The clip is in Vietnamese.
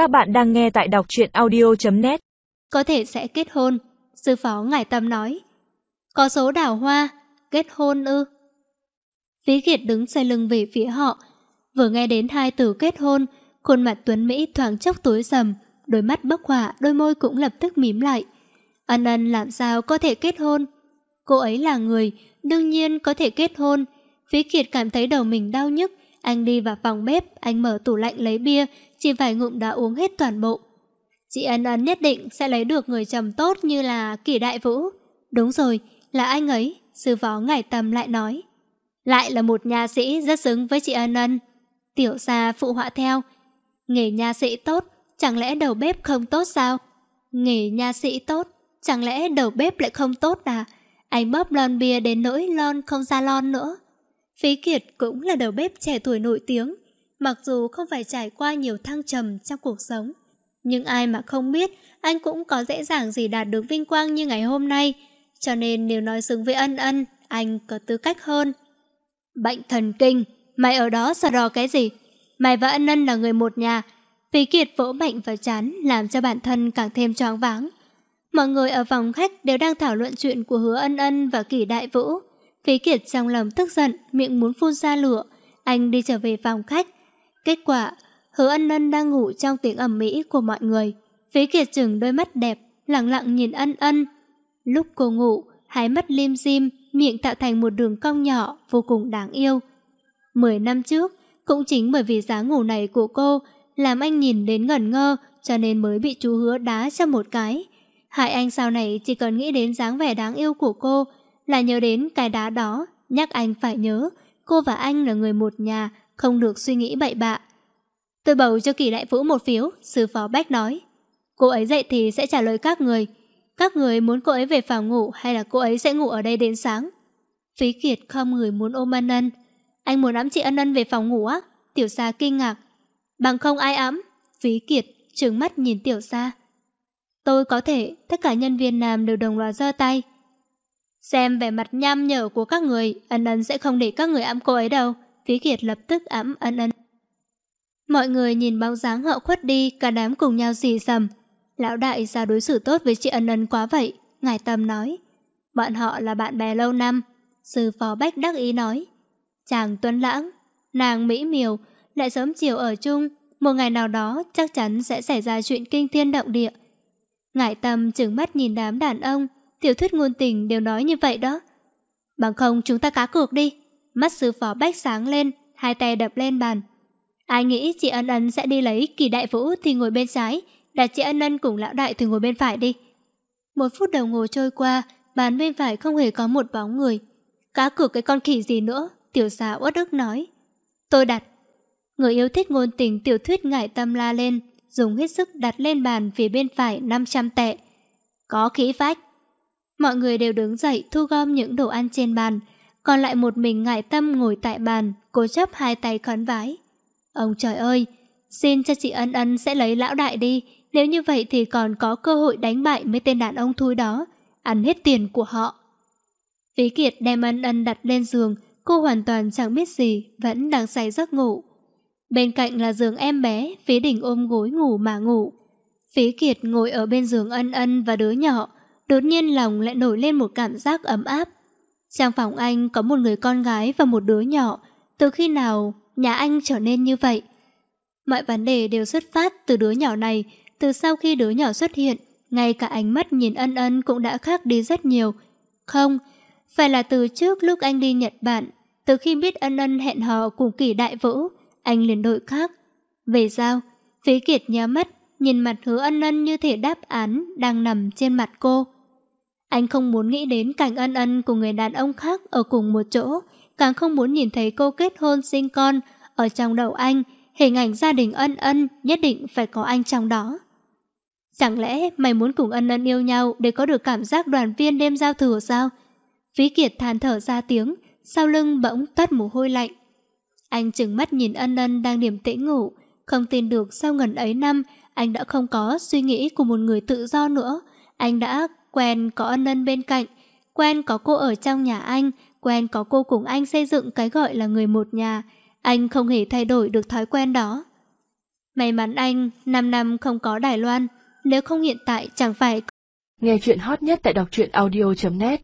Các bạn đang nghe tại đọc truyện audio.net Có thể sẽ kết hôn, sư phó ngải tâm nói. Có số đảo hoa, kết hôn ư. Phí Kiệt đứng xoay lưng về phía họ. Vừa nghe đến hai từ kết hôn, khuôn mặt Tuấn Mỹ thoáng chốc tối sầm, đôi mắt bốc hỏa, đôi môi cũng lập tức mím lại. Ân ân làm sao có thể kết hôn? Cô ấy là người, đương nhiên có thể kết hôn. Phí Kiệt cảm thấy đầu mình đau nhức, anh đi vào phòng bếp, anh mở tủ lạnh lấy bia, chỉ vài ngụm đã uống hết toàn bộ. Chị ân ân nhất định sẽ lấy được người chồng tốt như là Kỷ Đại Vũ. Đúng rồi, là anh ấy, sư phó ngải tầm lại nói. Lại là một nhà sĩ rất xứng với chị ân ân. Tiểu gia phụ họa theo. Nghề nhà sĩ tốt, chẳng lẽ đầu bếp không tốt sao? Nghề nhà sĩ tốt, chẳng lẽ đầu bếp lại không tốt à? Anh bóp lon bia đến nỗi lon không ra lon nữa. Phí Kiệt cũng là đầu bếp trẻ tuổi nổi tiếng, mặc dù không phải trải qua nhiều thăng trầm trong cuộc sống. Nhưng ai mà không biết, anh cũng có dễ dàng gì đạt được vinh quang như ngày hôm nay. Cho nên nếu nói xứng với ân ân, anh có tư cách hơn. Bệnh thần kinh, mày ở đó sợ đò cái gì? Mày và ân ân là người một nhà. Phí Kiệt vỗ mạnh vào chán, làm cho bản thân càng thêm choáng váng. Mọi người ở phòng khách đều đang thảo luận chuyện của hứa ân ân và kỷ đại vũ. Phí Kiệt trong lòng tức giận, miệng muốn phun ra lửa. Anh đi trở về phòng khách. Kết quả, hứa ân ân đang ngủ trong tiếng ầm mỹ của mọi người. Phí Kiệt chừng đôi mắt đẹp, lặng lặng nhìn ân ân. Lúc cô ngủ, hai mắt lim dim, miệng tạo thành một đường cong nhỏ, vô cùng đáng yêu. Mười năm trước, cũng chính bởi vì dáng ngủ này của cô, làm anh nhìn đến ngẩn ngơ, cho nên mới bị chú hứa đá cho một cái. Hại anh sau này chỉ cần nghĩ đến dáng vẻ đáng yêu của cô, là nhớ đến cái đá đó, nhắc anh phải nhớ, cô và anh là người một nhà, không được suy nghĩ bậy bạ. Tôi bầu cho kỳ đại vũ một phiếu, sư phó Bách nói. Cô ấy dậy thì sẽ trả lời các người. Các người muốn cô ấy về phòng ngủ hay là cô ấy sẽ ngủ ở đây đến sáng? Phí Kiệt không người muốn ôm ân ân. Anh muốn ấm chị ân ân về phòng ngủ á? Tiểu Sa kinh ngạc. Bằng không ai ấm. Phí Kiệt trừng mắt nhìn Tiểu Sa. Tôi có thể, tất cả nhân viên nam đều đồng loạt giơ tay. Xem vẻ mặt nham nhở của các người, ân ân sẽ không để các người ấm cô ấy đâu. Phí Kiệt lập tức ấm ân ân. Mọi người nhìn bóng dáng họ khuất đi, cả đám cùng nhau xì xầm. Lão đại sao đối xử tốt với chị ân ân quá vậy? Ngài Tâm nói. Bọn họ là bạn bè lâu năm. Sư phó Bách đắc ý nói. Chàng tuấn lãng, nàng mỹ miều, lại sớm chiều ở chung. Một ngày nào đó chắc chắn sẽ xảy ra chuyện kinh thiên động địa. Ngải Tâm trừng mắt nhìn đám đàn ông, tiểu thuyết ngôn tình đều nói như vậy đó. Bằng không chúng ta cá cược đi. Mắt sư phó bách sáng lên, hai tay đập lên bàn. Ai nghĩ chị Ân Ân sẽ đi lấy kỳ đại vũ thì ngồi bên trái, đặt chị Ân Ân cùng lão đại thì ngồi bên phải đi. Một phút đồng hồ trôi qua, bàn bên phải không hề có một bóng người. Cá cược cái con khỉ gì nữa, tiểu xà uất ức nói. Tôi đặt. Người yêu thích ngôn tình tiểu thuyết ngại tâm la lên, dùng hết sức đặt lên bàn phía bên phải 500 tệ. Có khí phách. Mọi người đều đứng dậy thu gom những đồ ăn trên bàn, còn lại một mình ngại tâm ngồi tại bàn, cố chấp hai tay khấn vái. Ông trời ơi, xin cho chị ân ân sẽ lấy lão đại đi, nếu như vậy thì còn có cơ hội đánh bại mấy tên đàn ông thui đó, ăn hết tiền của họ. Phí Kiệt đem ân ân đặt lên giường, cô hoàn toàn chẳng biết gì, vẫn đang say giấc ngủ. Bên cạnh là giường em bé, Phí Đình ôm gối ngủ mà ngủ. Phí Kiệt ngồi ở bên giường ân ân và đứa nhỏ, đột nhiên lòng lại nổi lên một cảm giác ấm áp. Trong phòng anh có một người con gái và một đứa nhỏ, từ khi nào nhà anh trở nên như vậy? Mọi vấn đề đều xuất phát từ đứa nhỏ này, từ sau khi đứa nhỏ xuất hiện, ngay cả ánh mắt nhìn ân ân cũng đã khác đi rất nhiều. Không, phải là từ trước lúc anh đi Nhật Bản, từ khi biết ân ân hẹn hò cùng kỷ đại vũ, anh liền đổi khác. Về sao? Phí Kiệt nhớ mắt, nhìn mặt hứa ân ân như thể đáp án đang nằm trên mặt cô. Anh không muốn nghĩ đến cảnh ân ân cùng người đàn ông khác ở cùng một chỗ, càng không muốn nhìn thấy cô kết hôn sinh con. Ở trong đầu anh, hình ảnh gia đình ân ân nhất định phải có anh trong đó. Chẳng lẽ mày muốn cùng ân ân yêu nhau để có được cảm giác đoàn viên đêm giao thừa sao? Phí Kiệt than thở ra tiếng, sau lưng bỗng toát mồ hôi lạnh. Anh chừng mắt nhìn ân ân đang điềm tĩnh ngủ, không tin được sau ngần ấy năm anh đã không có suy nghĩ của một người tự do nữa. Anh đã quen có ân ân bên cạnh, quen có cô ở trong nhà anh, quen có cô cùng anh xây dựng cái gọi là người một nhà. Anh không hề thay đổi được thói quen đó. May mắn anh 5 năm không có Đài Loan, nếu không hiện tại chẳng phải... Nghe chuyện hot nhất tại đọc truyện audio.net